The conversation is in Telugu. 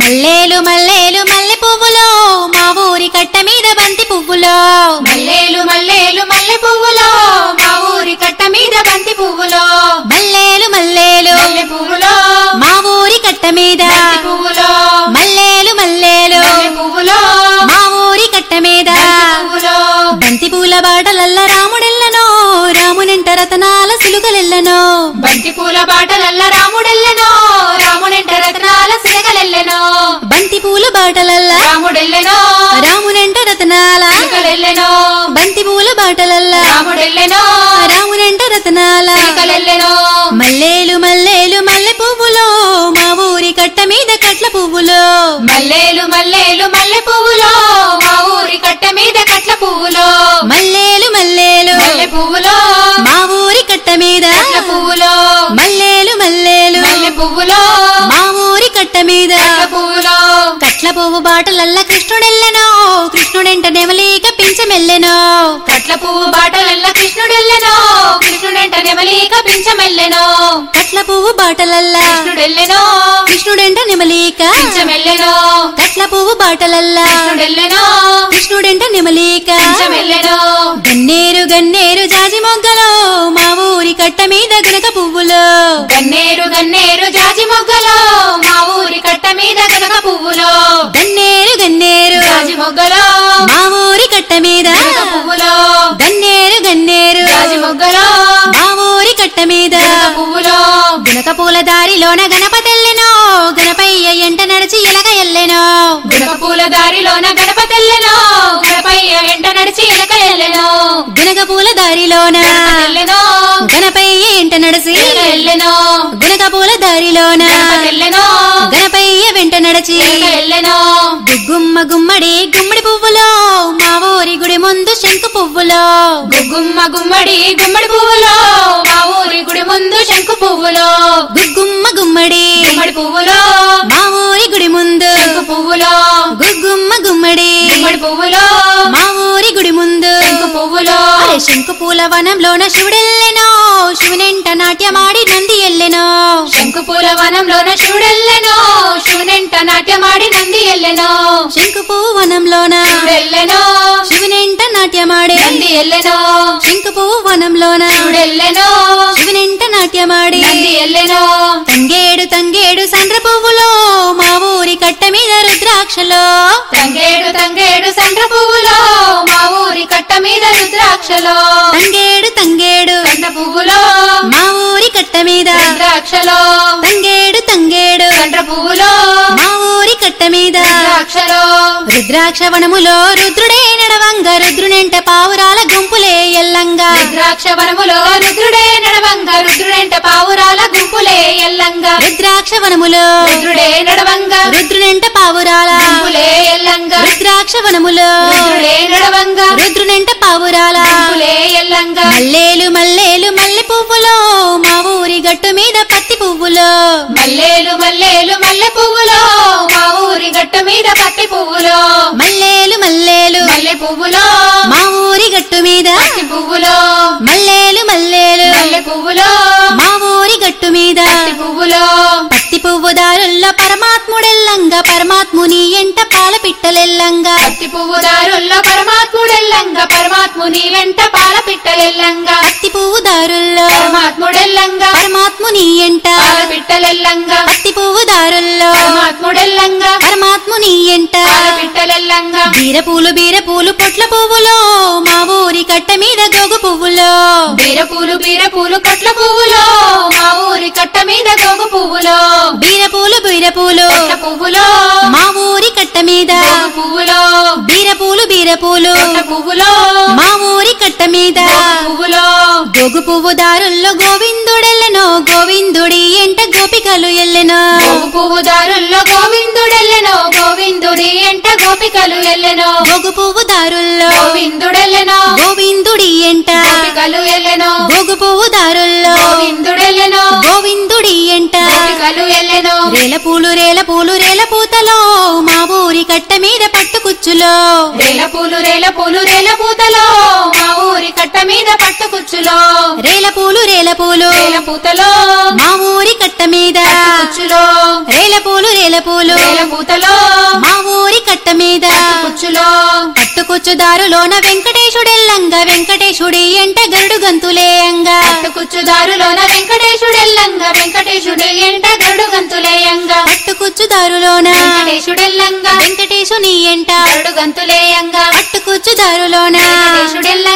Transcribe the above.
మల్లేలు మల్లేలు మల్లె పువ్వులో మా ఊరి కట్ట మీద బంతి పువ్వులో. మల్లేలు మల్లేలు మల్లె పువ్వులో మా ఊరి కట్ట మీద బంతి పువ్వులో. మల్లేలు మల్లేలు మల్లె పువ్వులో మా ఊరి కట్ట మీద. పువ్వులో. మల్లేలు మల్లేలు మల్లె పువ్వులో. మా ఊరి కట్ట మీద. బంతి పూల బాటలల్ల రాముడెల్లనో రామునంట రతనాల సిలుకలెల్లనో. బంతి పూల బాటలల్ల రాముడెల్లెనో. రతనాల బంతి పూల బాటలల్ల. రామునంట రతనాల. మల్లేలు మల్లేలు మల్లె పువ్వులో. మా ఊరి కట్ట మీద కట్ల పువ్వులో. మల్లేలు మల్లేలు మల్లె పువ్వులో. మా ఊరి కట్ట మీద కట్ల పువ్వులో. మల్లేలు మల్లేలు. మల్లె పువ్వులో. మా ఊరి కట్ట మీద. పువ్వులో. మల్లేలు మల్లేలు. మల్లె పువ్వులో. మా ఊరి కట్ట మీద. పువ్వులో. కట్ల పువ్వు బాటలల్ల కృష్ణుడెల్లెనో. కృష్ణుడెంట నెమలీక పించమెల్లెనో కట్ల పువ్వు బాటలల్ల కృష్ణుడెల్లెనో. కృష్ణుడెంట నెమలీక పించమెల్లెనో కట్ల పువ్వు బాటలల్ల. కృష్ణుడెల్లెనో. కృష్ణుడెంట నెమలీక పించమెల్లెనో కట్ల పువ్వు బాటలల్ల. కృష్ణుడెల్లెనో. కృష్ణుడెంట నెమలీక పించమెల్లెనో గన్నేరు గన్నేరు జాజి మొగ్గలో. మా ఊరి కట్ట మీద గనక పువ్వులో. గన్నేరు గన్నేరు జాజి మొగ్గలో. మా ఊరి కట్ట మీద గనక పువ్వులో. మొగ్గలో. మా ఊరి కట్ట మీద. పువ్వులో. గన్నేరు గన్నేరు. జాజి మొగ్గలో. మా ఊరి కట్ట మీద. పువ్వులో. గునక పూల దారిలోన గణపతెల్లెనో. గణపయ్య ఎంట నడిచి ఎలగ ఎల్లెనో. గనక పూల దారిలోన గణపతెల్లెనో. గణపయ్య వెంట నడిచి ఎలక ఎల్లెనో. గునక పూల దారిలోన. గణపయ్య ఎంట నడిచి ఎల్లెనో. గునక పూల దారిలోన. గణపయ్య వెంట నడిచి ఎల్లెనో. గుగ్గుమ్మ గుమ్మడి గుమ్మడి పువ్వులో మా ఊరి గుడి ముందు శంకు పువ్వులో. గుగ్గుమ్మ గుమ్మడి గుమ్మడి పువ్వులో మా ఊరి గుడి ముందు శంకు పువ్వులో. గుగ్గుమ్మ గుమ్మడి గుమ్మడి పువ్వులో మా ఊరి గుడి ముందు శంకు పువ్వులో. గుగ్గుమ్మ గుమ్మడి గుమ్మడి పువ్వులో మా ఊరి గుడి ముందు శంకు పువ్వులో. అరే శంకు పూల వనంలోన శివుడెల్లెనో శివునెంట నాట్యమాడి నంది ఎల్లెనో శంకు పూల వనంలోన శివునెంట నాట్యమాడి నంది ఎల్లెనో. శంకు పువ్వు వనంలోన శివుడెల్లెనో శివునెంట నాట్యమాడే. నంది ఎల్లెనో. శంకు పువ్వు వనంలోన శివుడెల్లెనో శివునెంట నాట్యమాడే. నంది ఎల్లెనో. తంగేడు తంగేడు సండ్ర పువ్వులో మా ఊరి కట్ట మీద రుద్రాక్షలో. తంగేడు తంగేడు సండ్ర పువ్వులో మా ఊరి కట్ట మీద రుద్రాక్షలో. తంగేడు తంగేడు సండ్ర పువ్వులో మా ఊరి కట్ట మీద. రుద్రాక్షలో. రుద్రాక్షలో. రుద్రాక్ష వనములో రుద్రుడే నడవంగ రుద్రునెంట పావురాల గుంపులే ఎల్లంగా. రుద్రాక్ష వనములో రుద్రుడే నడవంగ రుద్రుడెంట పావురాల గుంపులే ఎల్లంగా. రుద్రాక్ష వనములో రుద్రుడే నడవంగ రుద్రునెంట పావురాల గుంపులే ఎల్లంగా. రుద్రాక్ష వనములో రుద్రుడే నడవంగ రుద్రునెంట పావురాల గుంపులే ఎల్లంగా. మల్లేలు మల్లేలు మల్లె పువ్వులో మా ఊరి గట్టు మీద పత్తి పువ్వులో. మల్లేలు మల్లేలు మల్లె పువ్వులో గట్టు మీద పత్తి పువ్వులో. మల్లేలు మల్లేలు. మల్లె పువ్వులో. మా ఊరి గట్టు మీద. పత్తి పువ్వులో. మల్లేలు మల్లేలు. మల్లె పువ్వులో. మా ఊరి గట్టు మీద. పత్తి పువ్వులో. పత్తి పువ్వు దారుల్లో పరమాత్ముడెల్లంగా పరమాత్ముని ఎంట పాల పిట్టలెల్లంగా పత్తి పువ్వు దారుల్లో పరమాత్ముడెల్లంగా పరమాత్ముని వెంట పాల పిట్టలెల్లంగా పత్తి పువ్వు దారుల్లో పరమాత్ముడెల్లంగా. పరమాత్ముని ఎంట పాల పిట్టలెల్లంగా పత్తి పువ్వు దారుల్లో పరమాత్ముని ఎంట. పాల పిట్టలెల్లంగా బీరపూలు బీరపూలు పొట్ల పువ్వులో మా ఊరి కట్ట మీద గోగు పువ్వులో. బీరపూలు బీరపూలు కట్ల పువ్వులో మా ఊరి కట్ట మీద గోగు పువ్వులో. బీరపూలు బీరపూలు కట్ల పువ్వులో. మా ఊరి కట్ట మీద. పువ్వులో. బీరపూలు బీరపూలు కట్ల పువ్వులో. మా ఊరి కట్ట మీద. పువ్వులో. గోగు పువ్వు దారుల్లో గోవిందుడెల్లెనో గోవిందుడి ఎంట గోపికలు ఎల్లెనో. పువ్వు దారుల్లో గోవిందుడెల్లెనో గోవిందుడి ఎంట గోపికలు ఎల్లెనో. గోగు పువ్వు దారుల్లో గోవిందుడెల్లెనో. గోవిందుడి ఎంట. గోపికలు ఎల్లెనో. గోగు పువ్వు దారుల్లో గోవిందుడెల్లెనో. గోవిందుడి ఎంట. గోపికలు ఎల్లెనో. రేల పూలు రేల పూలు రేల పూతలో మా ఊరి కట్ట మీద పట్టుకుచ్చులో రేల పూలు రేల పూలు రేల పూతలో మీద పట్టుకుచ్చులో రేల పూలు రేల పూలు. రేల పూతలో. మా ఊరి కట్ట మీద. కుచ్చులో రేల పూలు రేల పూలు. వేల పూతలో. మా ఊరి కట్ట మీద. కుచ్చులో పట్టుకొచ్చుదారులోన వెంకటేశుడెల్లంగా వెంకటేశుడి ఎంట గరుడు గంతులేయంగా కుచ్చుదారులోన వెంకటేశుడెల్లంగా వెంకటేశుడి ఎంట గరుడు గంతులేయంగా పట్టుకొచ్చుదారులోన వెంకటేశుడెల్లంగా. వెంకటేశుని ఎంట గరుడు గంతులేయంగా పట్టుకొచ్చుదారులోన వెంకటేశుడెల్లంగా.